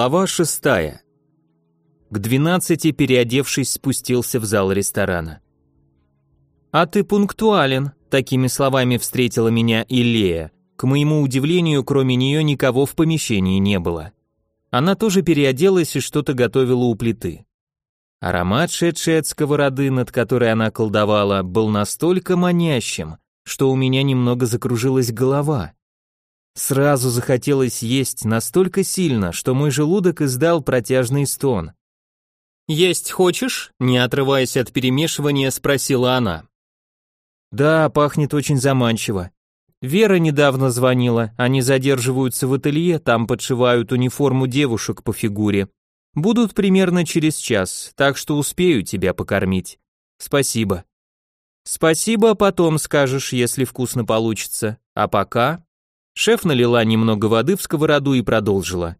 Глава шестая. К двенадцати, переодевшись, спустился в зал ресторана. «А ты пунктуален», — такими словами встретила меня Илея. К моему удивлению, кроме нее никого в помещении не было. Она тоже переоделась и что-то готовила у плиты. Аромат, шедший от сковороды, над которой она колдовала, был настолько манящим, что у меня немного закружилась голова. Сразу захотелось есть настолько сильно, что мой желудок издал протяжный стон. «Есть хочешь?» – не отрываясь от перемешивания, спросила она. «Да, пахнет очень заманчиво. Вера недавно звонила, они задерживаются в ателье, там подшивают униформу девушек по фигуре. Будут примерно через час, так что успею тебя покормить. Спасибо». «Спасибо, потом скажешь, если вкусно получится. А пока...» Шеф налила немного воды в сковороду и продолжила.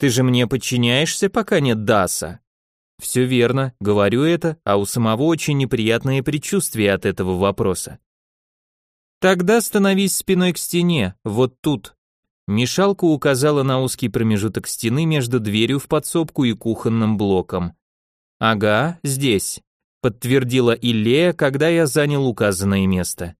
«Ты же мне подчиняешься, пока нет Даса?» «Все верно, говорю это, а у самого очень неприятное предчувствие от этого вопроса». «Тогда становись спиной к стене, вот тут». Мешалка указала на узкий промежуток стены между дверью в подсобку и кухонным блоком. «Ага, здесь», — подтвердила Иллея, когда я занял указанное место.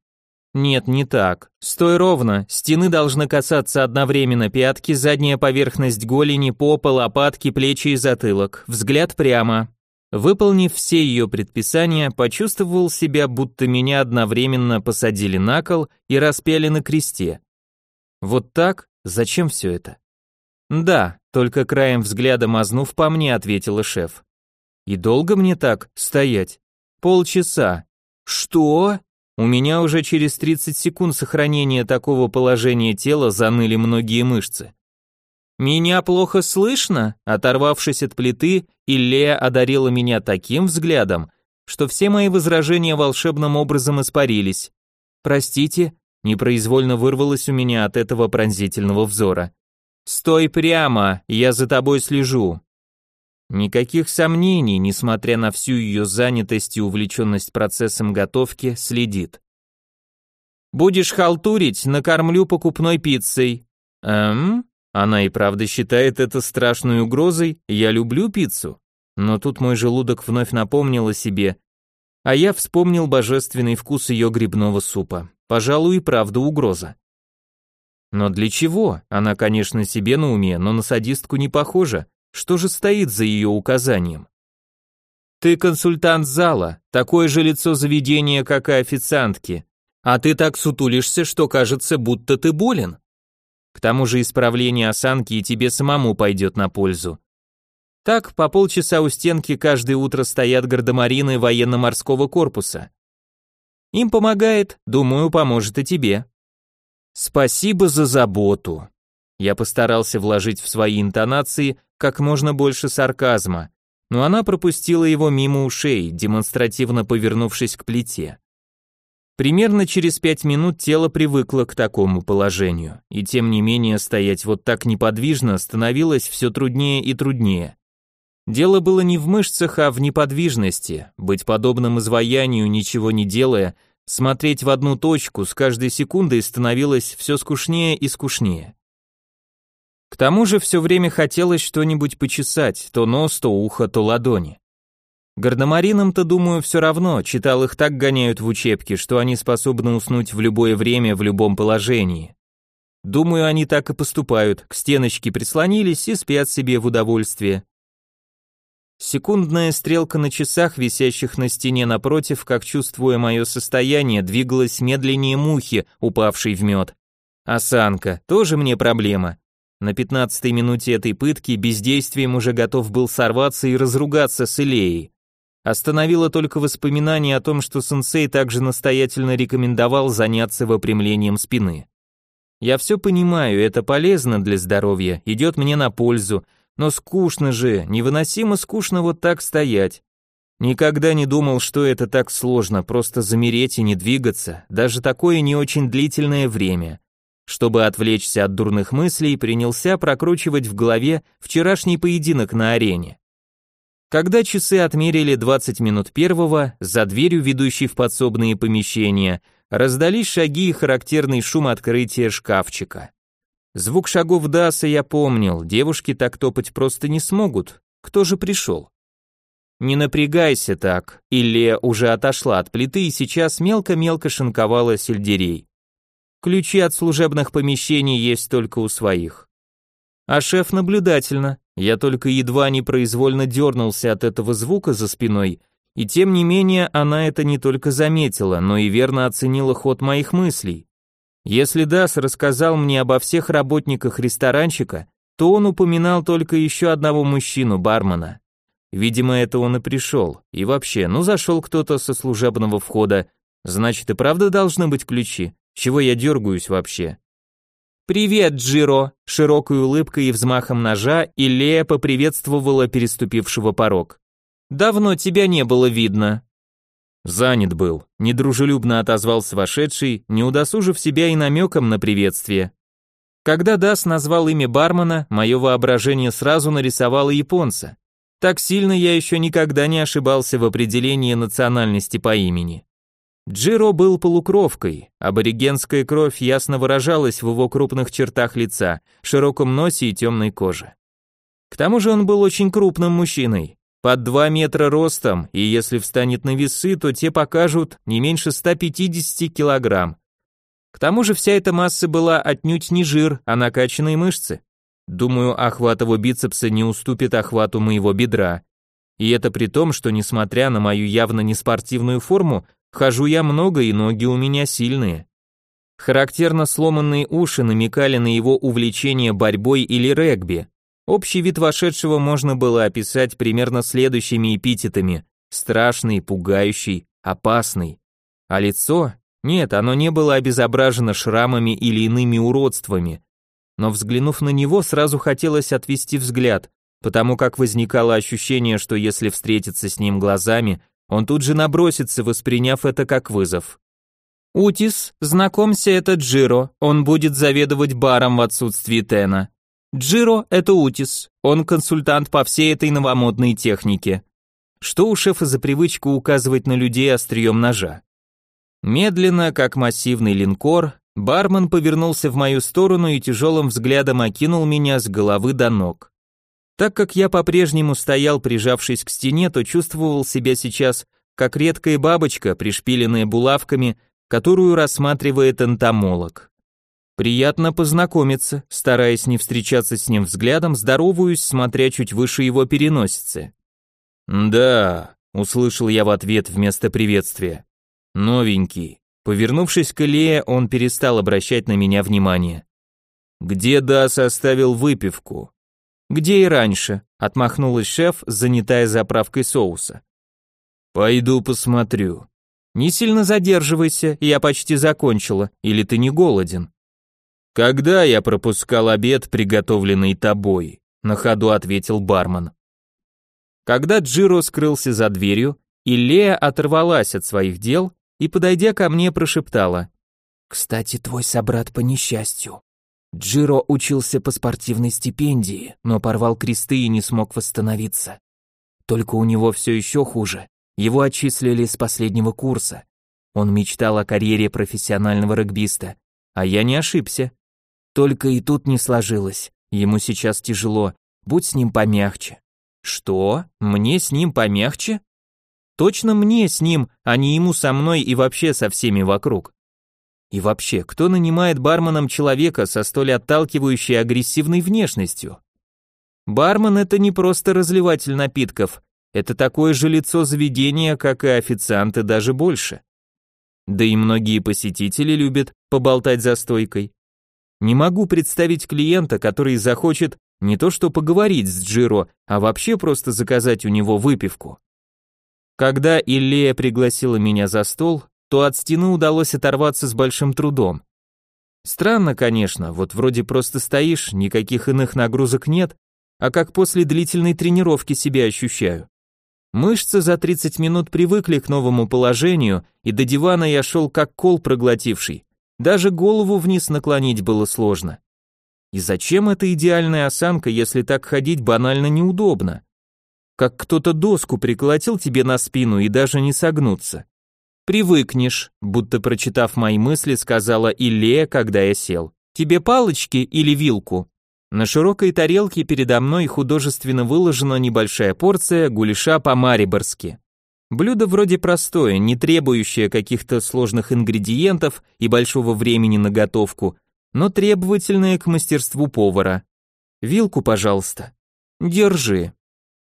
Нет, не так. Стой ровно, стены должны касаться одновременно пятки, задняя поверхность голени, попа, лопатки, плечи и затылок. Взгляд прямо. Выполнив все ее предписания, почувствовал себя, будто меня одновременно посадили на кол и распяли на кресте. Вот так? Зачем все это? Да, только краем взгляда мазнув по мне, ответила шеф. И долго мне так стоять? Полчаса. Что? У меня уже через 30 секунд сохранения такого положения тела заныли многие мышцы. «Меня плохо слышно?» Оторвавшись от плиты, Иллея одарила меня таким взглядом, что все мои возражения волшебным образом испарились. «Простите», непроизвольно вырвалось у меня от этого пронзительного взора. «Стой прямо, я за тобой слежу». Никаких сомнений, несмотря на всю ее занятость и увлеченность процессом готовки, следит. «Будешь халтурить, накормлю покупной пиццей». «Эм?» Она и правда считает это страшной угрозой, я люблю пиццу. Но тут мой желудок вновь напомнил о себе, а я вспомнил божественный вкус ее грибного супа. Пожалуй, и правда угроза. Но для чего? Она, конечно, себе на уме, но на садистку не похожа. Что же стоит за ее указанием? Ты консультант зала, такое же лицо заведения, как и официантки. А ты так сутулишься, что кажется, будто ты болен. К тому же исправление осанки и тебе самому пойдет на пользу. Так, по полчаса у стенки каждое утро стоят гардемарины военно-морского корпуса. Им помогает, думаю, поможет и тебе. Спасибо за заботу. Я постарался вложить в свои интонации как можно больше сарказма, но она пропустила его мимо ушей, демонстративно повернувшись к плите. Примерно через пять минут тело привыкло к такому положению, и тем не менее стоять вот так неподвижно становилось все труднее и труднее. Дело было не в мышцах, а в неподвижности, быть подобным изваянию, ничего не делая, смотреть в одну точку с каждой секундой становилось все скучнее и скучнее. К тому же все время хотелось что-нибудь почесать, то нос, то ухо, то ладони. Гардемаринам-то, думаю, все равно, читал их так гоняют в учебке, что они способны уснуть в любое время, в любом положении. Думаю, они так и поступают, к стеночке прислонились и спят себе в удовольствие. Секундная стрелка на часах, висящих на стене напротив, как чувствуя мое состояние, двигалась медленнее мухи, упавшей в мед. Осанка, тоже мне проблема. На пятнадцатой минуте этой пытки бездействием уже готов был сорваться и разругаться с Илеей. Остановило только воспоминание о том, что сенсей также настоятельно рекомендовал заняться выпрямлением спины. Я все понимаю, это полезно для здоровья, идет мне на пользу, но скучно же, невыносимо скучно вот так стоять. Никогда не думал, что это так сложно, просто замереть и не двигаться, даже такое не очень длительное время. Чтобы отвлечься от дурных мыслей, принялся прокручивать в голове вчерашний поединок на арене. Когда часы отмерили 20 минут первого, за дверью, ведущей в подсобные помещения, раздались шаги и характерный шум открытия шкафчика. Звук шагов Даса я помнил, девушки так топать просто не смогут. Кто же пришел? Не напрягайся так. Иллия уже отошла от плиты и сейчас мелко-мелко шинковала сельдерей. Ключи от служебных помещений есть только у своих. А шеф наблюдательно. Я только едва непроизвольно дернулся от этого звука за спиной, и тем не менее она это не только заметила, но и верно оценила ход моих мыслей. Если Дас рассказал мне обо всех работниках ресторанчика, то он упоминал только еще одного мужчину, бармена. Видимо, это он и пришел. И вообще, ну зашел кто-то со служебного входа, значит и правда должны быть ключи. Чего я дергаюсь вообще? «Привет, Джиро!» Широкой улыбкой и взмахом ножа Илея поприветствовала переступившего порог. «Давно тебя не было видно». «Занят был», — недружелюбно отозвался вошедший, не удосужив себя и намеком на приветствие. Когда Дас назвал имя бармена, мое воображение сразу нарисовало японца. Так сильно я еще никогда не ошибался в определении национальности по имени. Джиро был полукровкой, аборигенская кровь ясно выражалась в его крупных чертах лица, широком носе и темной коже. К тому же он был очень крупным мужчиной, под 2 метра ростом, и если встанет на весы, то те покажут не меньше 150 килограмм. К тому же вся эта масса была отнюдь не жир, а накачанные мышцы. Думаю, охват его бицепса не уступит охвату моего бедра. И это при том, что несмотря на мою явно неспортивную форму, хожу я много и ноги у меня сильные. Характерно сломанные уши намекали на его увлечение борьбой или регби. Общий вид вошедшего можно было описать примерно следующими эпитетами: страшный, пугающий, опасный. А лицо? Нет, оно не было обезображено шрамами или иными уродствами. Но взглянув на него, сразу хотелось отвести взгляд, потому как возникало ощущение, что если встретиться с ним глазами, он тут же набросится, восприняв это как вызов. «Утис, знакомься, это Джиро, он будет заведовать баром в отсутствии Тена. Джиро – это Утис, он консультант по всей этой новомодной технике. Что у шефа за привычку указывать на людей острием ножа? Медленно, как массивный линкор, бармен повернулся в мою сторону и тяжелым взглядом окинул меня с головы до ног. Так как я по-прежнему стоял, прижавшись к стене, то чувствовал себя сейчас как редкая бабочка, пришпиленная булавками, которую рассматривает энтомолог. Приятно познакомиться, стараясь не встречаться с ним взглядом, здороваюсь, смотря чуть выше его переносицы. «Да», — услышал я в ответ вместо приветствия. «Новенький». Повернувшись к Илье, он перестал обращать на меня внимание. «Где Дас оставил выпивку?» «Где и раньше», — отмахнулась шеф, занятая заправкой соуса. «Пойду посмотрю». «Не сильно задерживайся, я почти закончила, или ты не голоден?» «Когда я пропускал обед, приготовленный тобой?» на ходу ответил бармен. Когда Джиро скрылся за дверью, Иллея оторвалась от своих дел и, подойдя ко мне, прошептала. «Кстати, твой собрат по несчастью. Джиро учился по спортивной стипендии, но порвал кресты и не смог восстановиться. Только у него все еще хуже. Его отчислили с последнего курса. Он мечтал о карьере профессионального регбиста, а я не ошибся. Только и тут не сложилось. Ему сейчас тяжело. Будь с ним помягче. Что? Мне с ним помягче? Точно мне с ним, а не ему со мной и вообще со всеми вокруг. И вообще, кто нанимает барменом человека со столь отталкивающей агрессивной внешностью? Бармен это не просто разливатель напитков, это такое же лицо заведения, как и официанты, даже больше. Да и многие посетители любят поболтать за стойкой. Не могу представить клиента, который захочет не то что поговорить с Джиро, а вообще просто заказать у него выпивку. Когда Иллея пригласила меня за стол, то от стены удалось оторваться с большим трудом. Странно, конечно, вот вроде просто стоишь, никаких иных нагрузок нет, а как после длительной тренировки себя ощущаю. Мышцы за 30 минут привыкли к новому положению, и до дивана я шел как кол проглотивший, даже голову вниз наклонить было сложно. И зачем эта идеальная осанка, если так ходить банально неудобно? Как кто-то доску приколотил тебе на спину и даже не согнуться. Привыкнешь, будто прочитав мои мысли, сказала Иллея, когда я сел. Тебе палочки или вилку?» На широкой тарелке передо мной художественно выложена небольшая порция гуляша по-мариборски. Блюдо вроде простое, не требующее каких-то сложных ингредиентов и большого времени на готовку, но требовательное к мастерству повара. Вилку, пожалуйста. Держи.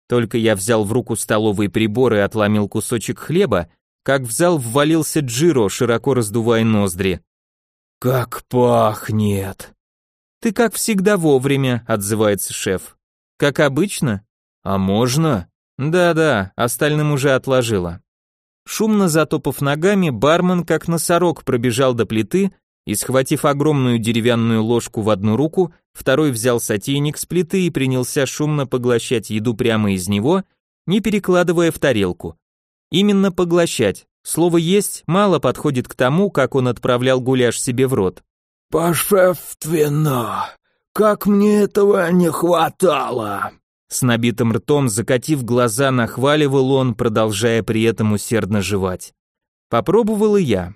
Только я взял в руку столовый прибор и отломил кусочек хлеба, как в зал ввалился Джиро, широко раздувая ноздри. «Как пахнет!» «Ты как всегда вовремя», — отзывается шеф. «Как обычно?» «А можно?» «Да-да, остальным уже отложила». Шумно затопав ногами, бармен как носорог пробежал до плиты и, схватив огромную деревянную ложку в одну руку, второй взял сотейник с плиты и принялся шумно поглощать еду прямо из него, не перекладывая в тарелку. Именно поглощать. Слово «есть» мало подходит к тому, как он отправлял гуляш себе в рот. «Пошефственно! Как мне этого не хватало!» С набитым ртом, закатив глаза, нахваливал он, продолжая при этом усердно жевать. Попробовал и я.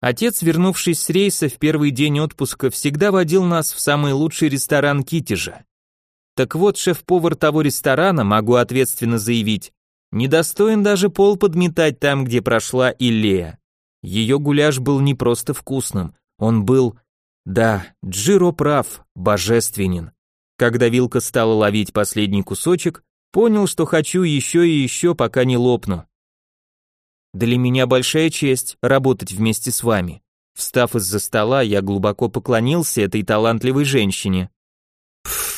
Отец, вернувшись с рейса в первый день отпуска, всегда водил нас в самый лучший ресторан Китежа. Так вот, шеф-повар того ресторана, могу ответственно заявить, недостоин даже пол подметать там, где прошла Иллея. Ее гуляш был не просто вкусным, он был, да, Джиро прав, божественен. Когда вилка стала ловить последний кусочек, понял, что хочу еще и еще, пока не лопну. Для меня большая честь работать вместе с вами. Встав из-за стола, я глубоко поклонился этой талантливой женщине. Пф.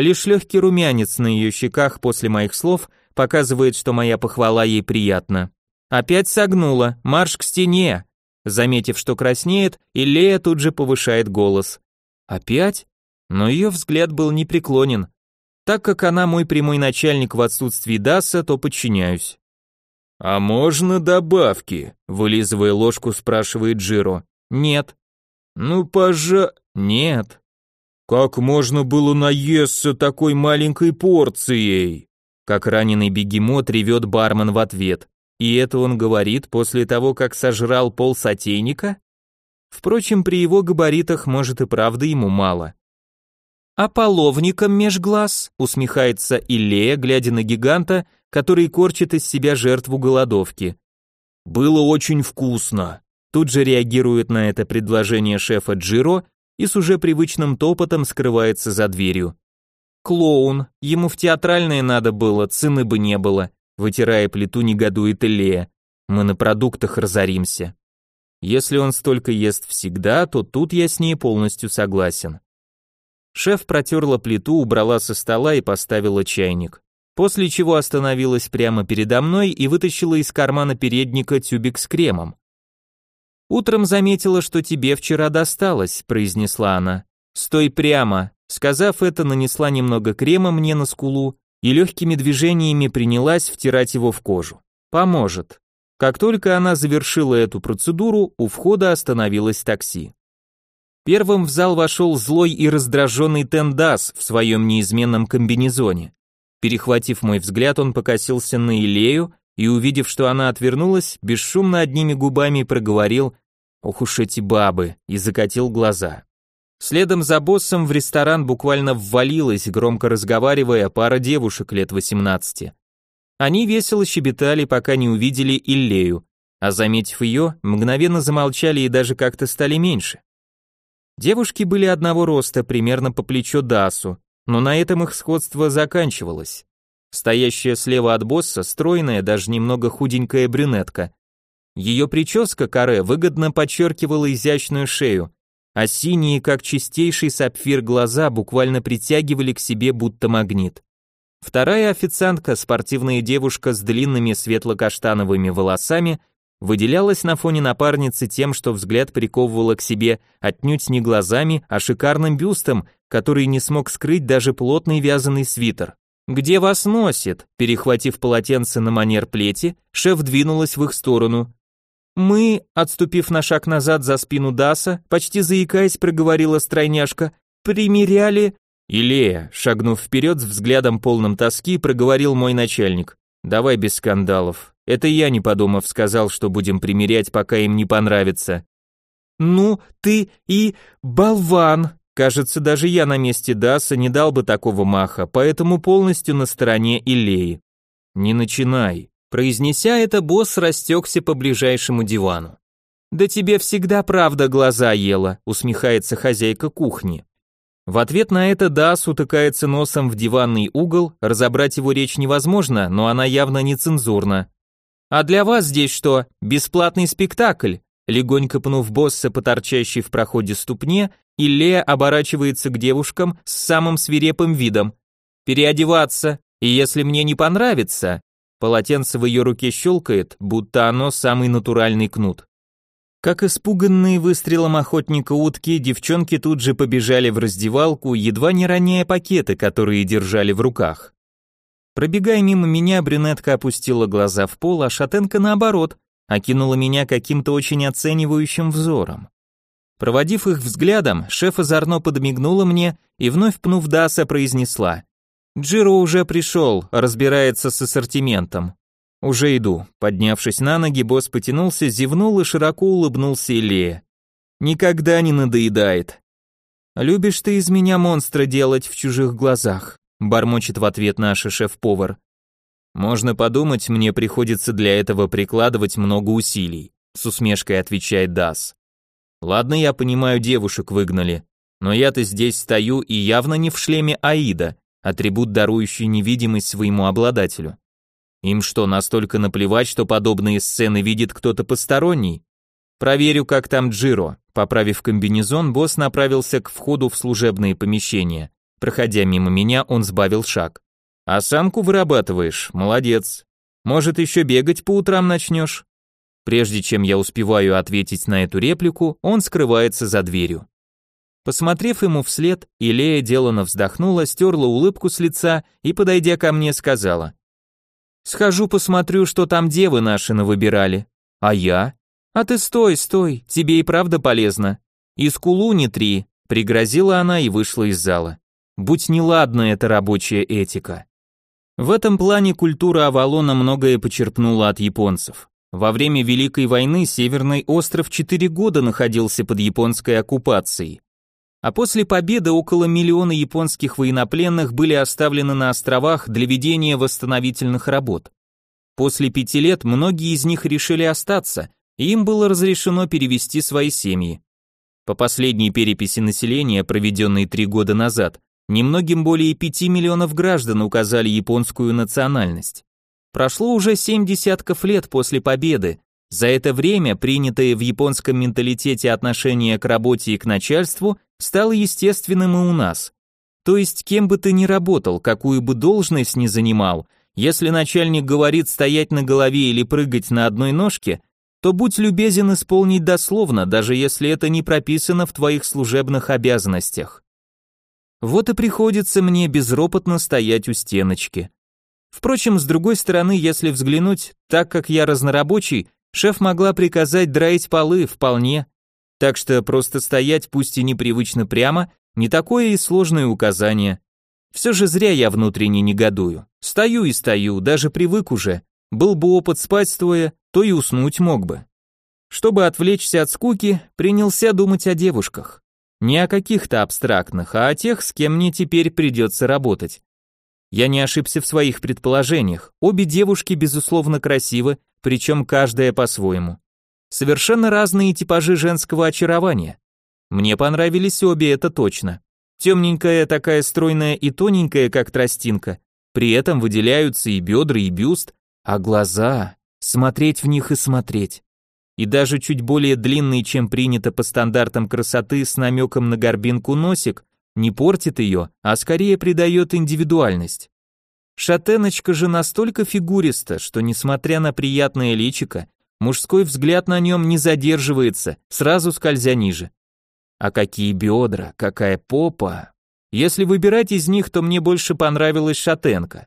Лишь легкий румянец на ее щеках после моих слов показывает, что моя похвала ей приятна. Опять согнула, марш к стене. Заметив, что краснеет, Иллея тут же повышает голос. Опять? Но ее взгляд был непреклонен. Так как она мой прямой начальник в отсутствии Даса, то подчиняюсь. «А можно добавки?» — вылизывая ложку, спрашивает Джиро. «Нет». «Ну, пожа...» «Нет». «Как можно было наесться такой маленькой порцией?» Как раненый бегемот ревет бармен в ответ. И это он говорит после того, как сожрал пол сотейника? Впрочем, при его габаритах, может и правда ему мало. «А половником меж глаз?» — усмехается Иллея, глядя на гиганта, который корчит из себя жертву голодовки. «Было очень вкусно», — тут же реагирует на это предложение шефа Джиро и с уже привычным топотом скрывается за дверью. «Клоун, ему в театральное надо было, цены бы не было», вытирая плиту, негодует Иллея. «Мы на продуктах разоримся». Если он столько ест всегда, то тут я с ней полностью согласен. Шеф протерла плиту, убрала со стола и поставила чайник после чего остановилась прямо передо мной и вытащила из кармана передника тюбик с кремом. «Утром заметила, что тебе вчера досталось», — произнесла она. «Стой прямо», сказав это, нанесла немного крема мне на скулу и легкими движениями принялась втирать его в кожу. «Поможет». Как только она завершила эту процедуру, у входа остановилось такси. Первым в зал вошел злой и раздраженный Тендас в своем неизменном комбинезоне. Перехватив мой взгляд, он покосился на Илею и, увидев, что она отвернулась, бесшумно одними губами проговорил «Ох уж эти бабы!» и закатил глаза. Следом за боссом в ресторан буквально ввалилась, громко разговаривая, пара девушек лет 18. Они весело щебетали, пока не увидели Иллею, а заметив ее, мгновенно замолчали и даже как-то стали меньше. Девушки были одного роста, примерно по плечо Дасу, но на этом их сходство заканчивалось. Стоящая слева от босса, стройная, даже немного худенькая брюнетка. Ее прическа каре выгодно подчеркивала изящную шею, а синие, как чистейший сапфир, глаза буквально притягивали к себе будто магнит. Вторая официантка, спортивная девушка с длинными светло-каштановыми волосами, выделялась на фоне напарницы тем, что взгляд приковывала к себе отнюдь не глазами, а шикарным бюстом, который не смог скрыть даже плотный вязаный свитер. «Где вас носит?» Перехватив полотенце на манер плети, шеф двинулась в их сторону. «Мы», отступив на шаг назад за спину Даса, почти заикаясь, проговорила стройняшка, «примеряли...» «Илея», шагнув вперед с взглядом полным тоски, проговорил мой начальник. «Давай без скандалов. Это я, не подумав, сказал, что будем примерять, пока им не понравится». Ну, ты и болван. Кажется, даже я на месте Даса не дал бы такого маха, поэтому полностью на стороне Илеи. Не начинай. Произнеся это, босс растекся по ближайшему дивану. «Да тебе всегда правда глаза ела», усмехается хозяйка кухни. В ответ на это Дас утыкается носом в диванный угол, разобрать его речь невозможно, но она явно нецензурна. «А для вас здесь что, бесплатный спектакль?» Легонько пнув босса по торчащей в проходе ступне, Иллея оборачивается к девушкам с самым свирепым видом. «Переодеваться, и если мне не понравится...» Полотенце в ее руке щелкает, будто оно самый натуральный кнут. Как испуганные выстрелом охотника утки, девчонки тут же побежали в раздевалку, едва не роняя пакеты, которые держали в руках. Пробегая мимо меня, брюнетка опустила глаза в пол, а шатенка наоборот, окинула меня каким-то очень оценивающим взором. Проводив их взглядом, шеф озорно подмигнула мне и вновь пнув Даса произнесла. «Джиро уже пришел, разбирается с ассортиментом. «Уже иду». Поднявшись на ноги, босс потянулся, зевнул и широко улыбнулся Илье. «Никогда не надоедает». «Любишь ты из меня монстра делать в чужих глазах», бормочет в ответ наш шеф-повар. «Можно подумать, мне приходится для этого прикладывать много усилий», с усмешкой отвечает Дас. «Ладно, я понимаю, девушек выгнали, но я-то здесь стою и явно не в шлеме Аида, атрибут, дарующий невидимость своему обладателю. Им что, настолько наплевать, что подобные сцены видит кто-то посторонний? Проверю, как там Джиро. Поправив комбинезон, босс направился к входу в служебные помещения. Проходя мимо меня, он сбавил шаг. «Осанку вырабатываешь, молодец. Может, еще бегать по утрам начнешь?» Прежде чем я успеваю ответить на эту реплику, он скрывается за дверью. Посмотрев ему вслед, Илея делано вздохнула, стерла улыбку с лица и, подойдя ко мне, сказала, Схожу посмотрю, что там девы наши навыбирали. А я? А ты стой, стой, тебе и правда полезно. И скулу не три, пригрозила она и вышла из зала. Будь неладна эта рабочая этика. В этом плане культура Авалона многое почерпнула от японцев. Во время Великой войны Северный остров четыре года находился под японской оккупацией. А после победы около миллиона японских военнопленных были оставлены на островах для ведения восстановительных работ. После пяти лет многие из них решили остаться, и им было разрешено перевести свои семьи. По последней переписи населения, проведенной три года назад, немногим более пяти миллионов граждан указали японскую национальность. Прошло уже семь десятков лет после победы, за это время принятое в японском менталитете отношение к работе и к начальству стало естественным и у нас. То есть, кем бы ты ни работал, какую бы должность ни занимал, если начальник говорит стоять на голове или прыгать на одной ножке, то будь любезен исполнить дословно, даже если это не прописано в твоих служебных обязанностях. Вот и приходится мне безропотно стоять у стеночки. Впрочем, с другой стороны, если взглянуть, так как я разнорабочий, Шеф могла приказать драить полы вполне, так что просто стоять, пусть и непривычно прямо, не такое и сложное указание. Все же зря я внутренне негодую. Стою и стою, даже привык уже. Был бы опыт спать стоя, то и уснуть мог бы. Чтобы отвлечься от скуки, принялся думать о девушках. Не о каких-то абстрактных, а о тех, с кем мне теперь придется работать. Я не ошибся в своих предположениях. Обе девушки, безусловно, красивы, причем каждая по-своему. Совершенно разные типажи женского очарования. Мне понравились обе, это точно. Темненькая, такая стройная и тоненькая, как тростинка. При этом выделяются и бедра, и бюст, а глаза... Смотреть в них и смотреть. И даже чуть более длинный, чем принято по стандартам красоты с намеком на горбинку носик, не портит ее, а скорее придает индивидуальность. Шатеночка же настолько фигуриста, что, несмотря на приятное личико, мужской взгляд на нем не задерживается, сразу скользя ниже. А какие бедра, какая попа. Если выбирать из них, то мне больше понравилась шатенка.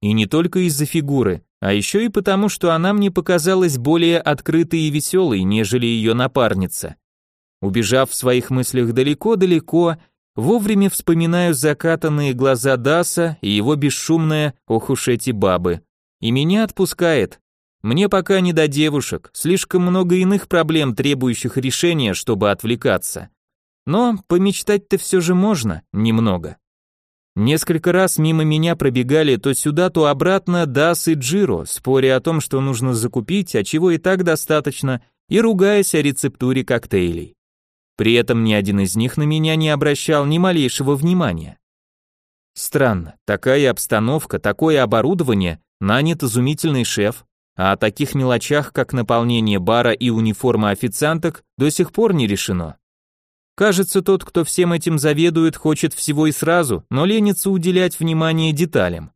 И не только из-за фигуры, а еще и потому, что она мне показалась более открытой и веселой, нежели ее напарница. Убежав в своих мыслях далеко-далеко, Вовремя вспоминаю закатанные глаза Даса и его бесшумное «ох уж эти бабы». И меня отпускает. Мне пока не до девушек, слишком много иных проблем, требующих решения, чтобы отвлекаться. Но помечтать-то все же можно, немного. Несколько раз мимо меня пробегали то сюда, то обратно Дас и Джиро, споря о том, что нужно закупить, а чего и так достаточно, и ругаясь о рецептуре коктейлей. При этом ни один из них на меня не обращал ни малейшего внимания. Странно, такая обстановка, такое оборудование, нанят изумительный шеф, а о таких мелочах, как наполнение бара и униформа официанток, до сих пор не решено. Кажется, тот, кто всем этим заведует, хочет всего и сразу, но ленится уделять внимание деталям.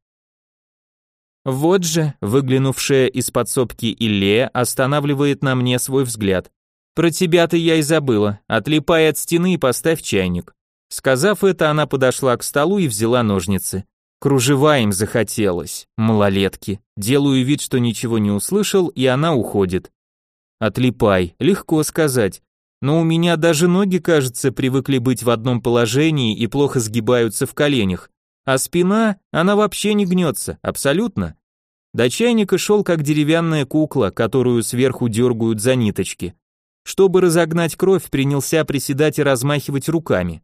Вот же, выглянувшая из подсобки Иллея останавливает на мне свой взгляд. Про тебя-то я и забыла. Отлипай от стены и поставь чайник. Сказав это, она подошла к столу и взяла ножницы. Кружева им захотелось, малолетки. Делаю вид, что ничего не услышал, и она уходит. Отлипай, легко сказать. Но у меня даже ноги, кажется, привыкли быть в одном положении и плохо сгибаются в коленях. А спина, она вообще не гнется, абсолютно. До чайника шел как деревянная кукла, которую сверху дергают за ниточки. Чтобы разогнать кровь, принялся приседать и размахивать руками.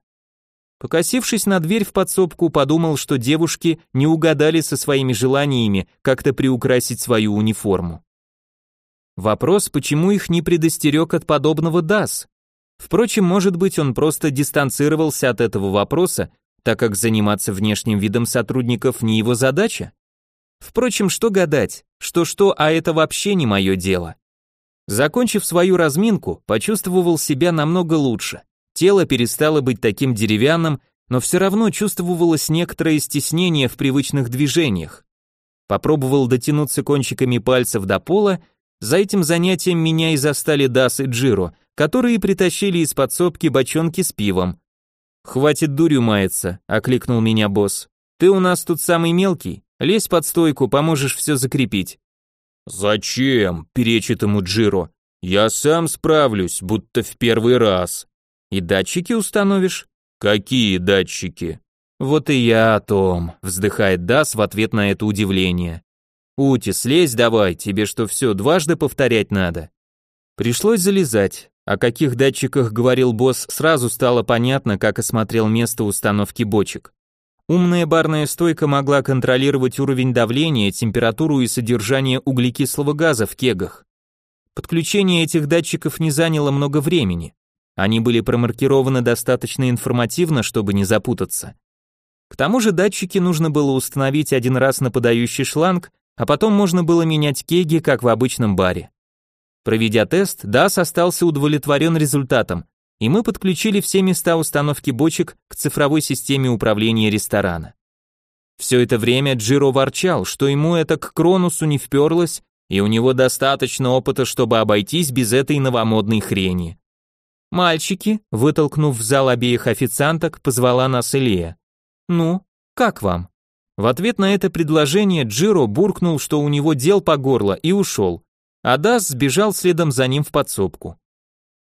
Покосившись на дверь в подсобку, подумал, что девушки не угадали со своими желаниями как-то приукрасить свою униформу. Вопрос, почему их не предостерег от подобного ДАС? Впрочем, может быть, он просто дистанцировался от этого вопроса, так как заниматься внешним видом сотрудников не его задача? Впрочем, что гадать, что-что, а это вообще не мое дело. Закончив свою разминку, почувствовал себя намного лучше. Тело перестало быть таким деревянным, но все равно чувствовалось некоторое стеснение в привычных движениях. Попробовал дотянуться кончиками пальцев до пола, за этим занятием меня и застали Дас и Джиро, которые притащили из подсобки бочонки с пивом. «Хватит дурью маяться», — окликнул меня босс. «Ты у нас тут самый мелкий, лезь под стойку, поможешь все закрепить». «Зачем?» — перечит ему Джиро. «Я сам справлюсь, будто в первый раз». И датчики установишь? Какие датчики? Вот и я о том, вздыхает Дас в ответ на это удивление. Ути, слезь давай, тебе что все дважды повторять надо? Пришлось залезать. О каких датчиках говорил босс, сразу стало понятно, как осмотрел место установки бочек. Умная барная стойка могла контролировать уровень давления, температуру и содержание углекислого газа в кегах. Подключение этих датчиков не заняло много времени. Они были промаркированы достаточно информативно, чтобы не запутаться. К тому же датчики нужно было установить один раз на подающий шланг, а потом можно было менять кеги, как в обычном баре. Проведя тест, DAS остался удовлетворен результатом, и мы подключили все места установки бочек к цифровой системе управления ресторана. Все это время Джиро ворчал, что ему это к Кронусу не вперлось, и у него достаточно опыта, чтобы обойтись без этой новомодной хрени. «Мальчики», вытолкнув в зал обеих официанток, позвала нас Илья. «Ну, как вам?» В ответ на это предложение Джиро буркнул, что у него дел по горло, и ушел. А Дас сбежал следом за ним в подсобку.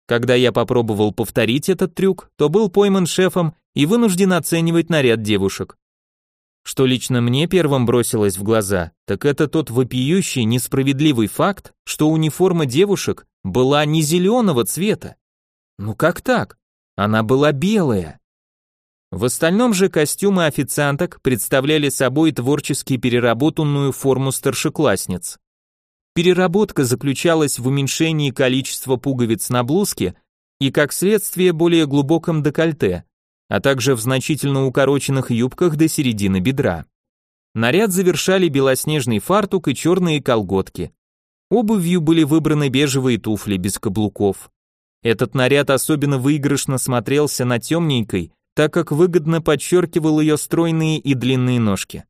Когда я попробовал повторить этот трюк, то был пойман шефом и вынужден оценивать наряд девушек. Что лично мне первым бросилось в глаза, так это тот вопиющий, несправедливый факт, что униформа девушек была не зеленого цвета, ну как так? Она была белая. В остальном же костюмы официанток представляли собой творчески переработанную форму старшеклассниц. Переработка заключалась в уменьшении количества пуговиц на блузке и, как следствие, более глубоком декольте, а также в значительно укороченных юбках до середины бедра. Наряд завершали белоснежный фартук и черные колготки. Обувью были выбраны бежевые туфли без каблуков. Этот наряд особенно выигрышно смотрелся на темненькой, так как выгодно подчеркивал ее стройные и длинные ножки.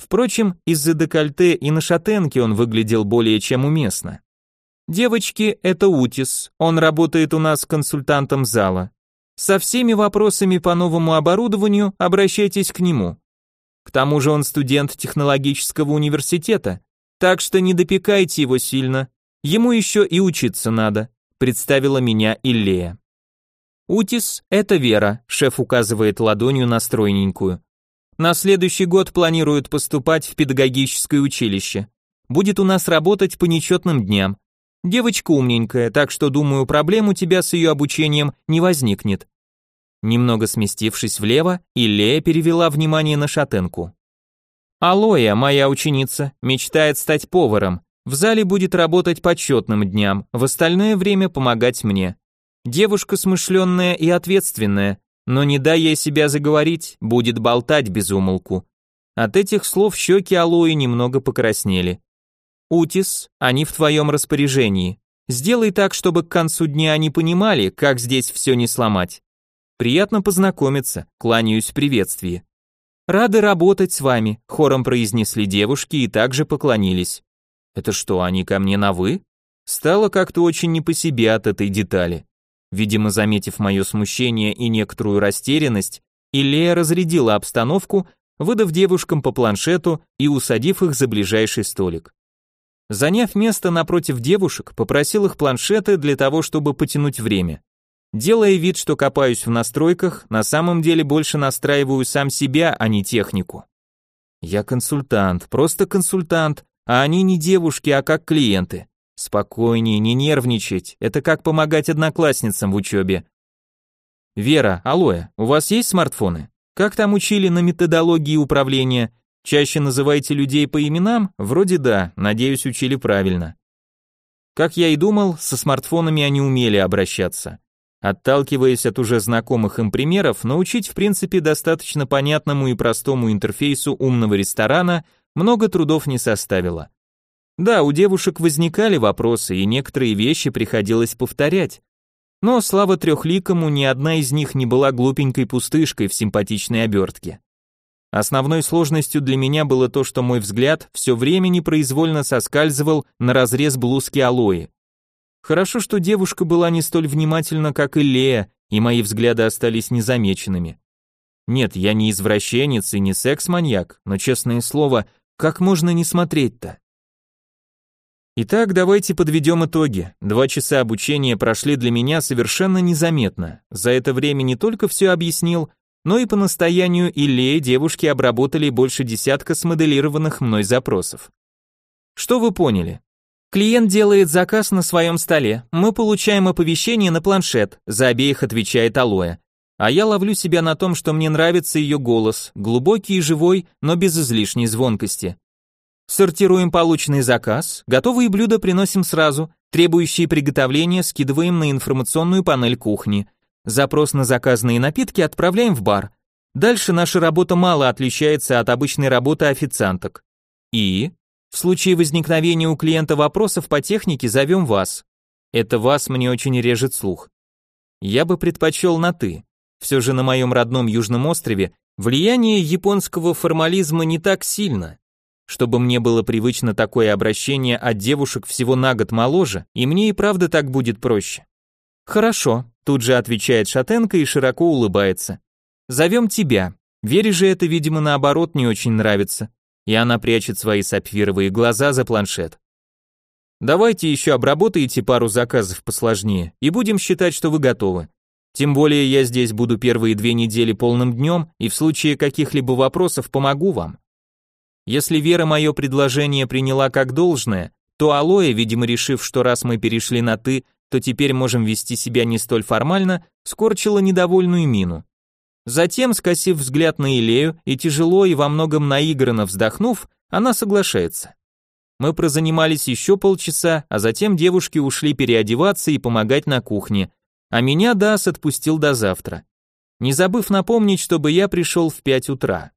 Впрочем, из-за декольте и на шатенке он выглядел более чем уместно. Девочки, это Утис, он работает у нас консультантом зала. Со всеми вопросами по новому оборудованию обращайтесь к нему. К тому же он студент технологического университета, так что не допекайте его сильно, ему еще и учиться надо представила меня Иллея. Утис – это Вера, шеф указывает ладонью на стройненькую. На следующий год планирует поступать в педагогическое училище. будет у нас работать по нечетным дням. Девочка умненькая, так что, думаю, проблем у тебя с ее обучением не возникнет. Немного сместившись влево, Иллея перевела внимание на шатенку. Алоя, моя ученица, мечтает стать поваром. В зале будет работать по четным дням, в остальное время помогать мне. Девушка смышленная и ответственная, но не дай ей себя заговорить, будет болтать без умолку. От этих слов щеки Алои немного покраснели. Утис, они в твоем распоряжении. Сделай так, чтобы к концу дня они понимали, как здесь все не сломать. Приятно познакомиться, кланяюсь в приветствии. Рады работать с вами, хором произнесли девушки и также поклонились. Это что, они ко мне на вы? Стало как-то очень не по себе от этой детали. Видимо, заметив мое смущение и некоторую растерянность, Илея разрядила обстановку, выдав девушкам по планшету и усадив их за ближайший столик. Заняв место напротив девушек, попросил их планшеты для того, чтобы потянуть время. Делая вид, что копаюсь в настройках, на самом деле больше настраиваю сам себя, а не технику. Я консультант, просто консультант, а они не девушки, а как клиенты. Спокойнее, не нервничать, это как помогать одноклассницам в учебе. Вера, алоэ, у вас есть смартфоны? Как там учили на методологии управления? Чаще называйте людей по именам? Вроде да, надеюсь, учили правильно. Как я и думал, со смартфонами они умели обращаться. Отталкиваясь от уже знакомых им примеров, научить в принципе достаточно понятному и простому интерфейсу умного ресторана много трудов не составило. Да, у девушек возникали вопросы, и некоторые вещи приходилось повторять. Но, слава трехликому, ни одна из них не была глупенькой пустышкой в симпатичной обертке. Основной сложностью для меня было то, что мой взгляд все время непроизвольно соскальзывал на разрез блузки алоэ. Хорошо, что девушка была не столь внимательна, как и Лея, и мои взгляды остались незамеченными. Нет, я не извращенец и не секс-маньяк, но, честное слово, как можно не смотреть-то? Итак, давайте подведем итоги. Два часа обучения прошли для меня совершенно незаметно. За это время не только все объяснил, но и по настоянию Иллея девушки обработали больше десятка смоделированных мной запросов. Что вы поняли? Клиент делает заказ на своем столе, мы получаем оповещение на планшет, за обеих отвечает Алоэ. А я ловлю себя на том, что мне нравится ее голос, глубокий и живой, но без излишней звонкости. Сортируем полученный заказ, готовые блюда приносим сразу, требующие приготовления скидываем на информационную панель кухни. Запрос на заказанные напитки отправляем в бар. Дальше наша работа мало отличается от обычной работы официанток. И в случае возникновения у клиента вопросов по технике зовем вас. Это вас мне очень режет слух. Я бы предпочел на «ты». Все же на моем родном Южном острове влияние японского формализма не так сильно. Чтобы мне было привычно такое обращение от девушек всего на год моложе, и мне и правда так будет проще. Хорошо, тут же отвечает шатенка и широко улыбается. Зовем тебя. Вере же это, видимо, наоборот не очень нравится и она прячет свои сапфировые глаза за планшет. Давайте еще обработайте пару заказов посложнее, и будем считать, что вы готовы. Тем более я здесь буду первые две недели полным днем, и в случае каких-либо вопросов помогу вам. Если Вера мое предложение приняла как должное, то Алоэ, видимо решив, что раз мы перешли на «ты», то теперь можем вести себя не столь формально, скорчила недовольную мину. Затем, скосив взгляд на Илею и тяжело и во многом наигранно вздохнув, она соглашается. Мы прозанимались еще полчаса, а затем девушки ушли переодеваться и помогать на кухне, а меня Дас отпустил до завтра. Не забыв напомнить, чтобы я пришел в пять утра.